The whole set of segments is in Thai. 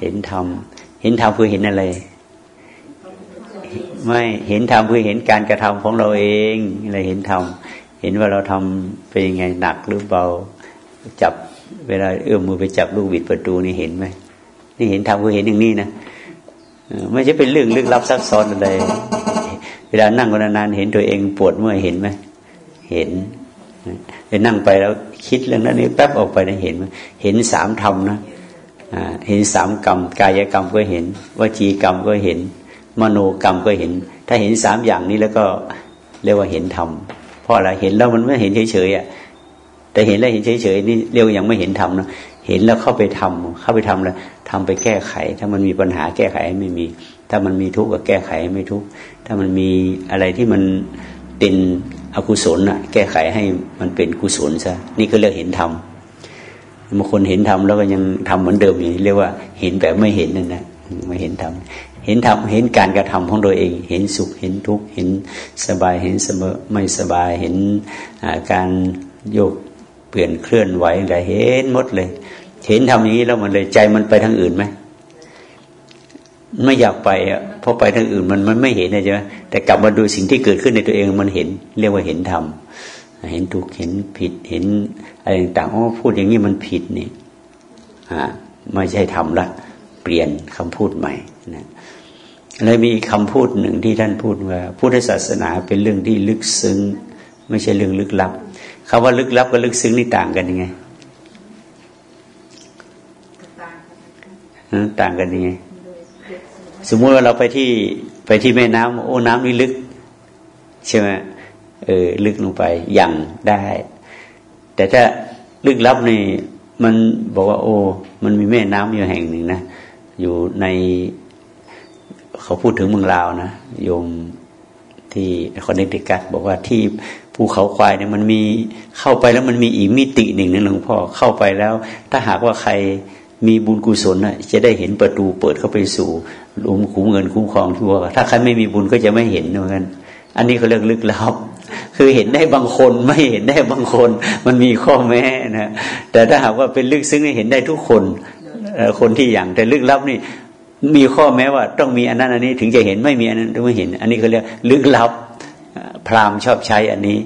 เห็นธรรมเห็นธรรมคือเห็นอะไร ไม่เห็นธรรมคือเห็นการกระทำของเราเองอะไรเห็นธรรมเห็นว่าเราทำเป็นยังไงหนักหรือเบาจับเวลาเอื้อมมือไปจับลูกบิดประตูนี่เห็นไหมนี่เห็นธรรมคือเห็นอย่างนี้นะไม่ใช่เป็นเรื่องลึกลับซับซ้อนอะไรเวลานั่งนานๆเห็นตัวเองปวดเมื่อยเห็นไหมเห็นไปนั่งไปแล้วคิดเรื่องนั้นนี่แป๊บออกไปได้เห็นไหมเห็นสามธรรมนะ เห็นสามกรรม กายกรรมก็เห็นวจีกรรมก็เห็น มโนกรรมก็เห็น ถ้าเห็นสามอย่างนี้แล้วก็เรียกว่าเห็นธรรมเพราะอะไรเห็นแล้วมันไม่เห็นเฉยๆอะแต่เห็นแล้วเห็นเฉยๆนี่เรียกยังไม่เห็นธรรมนะเห็นแล้วเข้าไปทำเข้าไปทำแล้วทำไปแก้ไข ถ้ามันมีปัญหาแก้ไขไม่มี ถ้ามันมีทุกข์ก็แก้ไขไม่ทุกข์ถ้ามันมีอะไรที่มันเป็นอกุศลน่ะ แก้ไขให้มันเป็นกุศลซะนี่ก็เรียกเห็นธรรม บางคนเห็นธรรมแล้วก็ยังทำเหมือนเดิมอย่างนี้เรียกว่าเห็นแบบไม่เห็นนั่นนะไม่เห็นธรรมเห็นธรรมเห็นการกระทำของตัวเอง เห็นสุขเห็นทุกข์เห็นสบายเห็นเสมอไม่สบายเห็นการโยกเปลี่ยนเคลื่อนไหวอะไรเห็นหมดเลย เห็นทำอย่างนี้แล้วมันเลยใจมันไปทางอื่นไหมไม่อยากไปอะเพราะไปทางอื่นมันมันไม่เห็นใช่ไหมแต่กลับมาดูสิ่งที่เกิดขึ้นในตัวเองมันเห็น เรียกว่าเห็นธรรม เห็นถูกเห็นผิดเห็นอะไรต่างๆอ๋อพูดอย่างนี้มันผิดนี่อ่าไม่ใช่ทำละเปลี่ยนคำพูดใหม่นะเลยมีคำพูดหนึ่งที่ท่านพูดว่า พุทธศาสนาเป็นเรื่องที่ลึกซึ้ง ไม่ใช่เรื่องลึกลับคำว่าลึกลับกับลึกซึ้งนี่ต่างกันยังไงต่างกันยังไง สมมุติว่าเราไปที่ไปที่แม่น้ำโอ้น้ำนี่ลึก ใช่ไหม เออลึกลงไปอย่างได้ แต่ถ้าลึกลับนี่มันบอกว่า โอ้มันมีแม่น้ำอยู่แห่งหนึ่งนะอยู่ในเขาพูดถึงเมืองลาวนะโยมที่คอนเนติกัตบอกว่าที่ภูเขาควายเนี่ยมันมีเข้าไปแล้วมันมีอีกมิติหนึ่งนะหลวงพ่อเข้าไปแล้ว ถ้าหากว่าใครมีบุญกุศลนะจะได้เห็นประตูเปิดเข้าไปสู่ลุมคุ้มเงินคุ้มครองทั่วถ้าใครไม่มีบุญก็จะไม่เห็นเหมือนกันอันนี้เขาเรียกลึกลับ คือเห็นได้บางคนไม่เห็นได้บางคน มันมีข้อแม้นะแต่ถ้าหากว่าเป็นลึกซึ้งเห็นได้ทุกคนคนที่อย่างแต่ลึกลับนี่มีข้อแม้ว่าต้องมีอันนั้นอันนี้ถึงจะเห็นไม่มีอันนั้นถึงไม่เห็น อันนี้เขาเรียกลึกลับพราหมณ์ชอบใช้อันนี้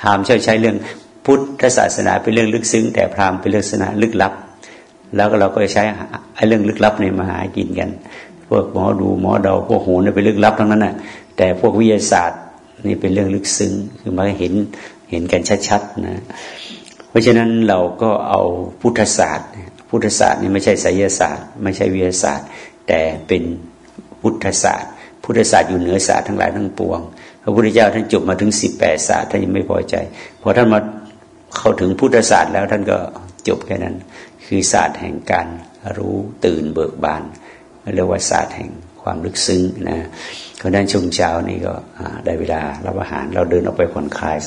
พราหมณ์ชอบใช้เรื่องพุทธศาสนาเป็นเรื่องลึกซึ้ง แต่พราหมณ์เป็นเรื่องศาสนาลึกลับ แล้วก็เราก็ใช้ไอ้เรื่องลึกลับในมาหากินกัน พวกหมอดูหมอเดาพวกโหนเป็นลึกลับทั้งนั้นน่ะแต่พวกวิทยาศาสตร์ นี่เป็นเรื่องลึกซึ้งคือมาเห็นเห็นกันชัดๆนะ เพราะฉะนั้นเราก็เอาพุทธศาสตร์ พุทธศาสตร์นี่ไม่ใช่ไสยศาสตร์ ไม่ใช่วิทยาศาสตร์ แต่เป็นพุทธศาสตร์ พุทธศาสตร์อยู่เหนือศาสตร์ทั้งหลายทั้งปวง พระพุทธเจ้าท่านจบมาถึงสิบแปดศาสตร์ท่านยังไม่พอใจพอท่านมาเข้าถึงพุทธศาสตร์แล้วท่านก็จบแค่นั้น คือศาสตร์แห่งการรู้ตื่นเบิกบานเรียกว่าศาสตร์แห่ง ความลึกซึ้งนะเพราะนั้นช่วงเช้านี้ก็ได้เวลารับอาหารเราเดินออกไปผ่อนคลายสัก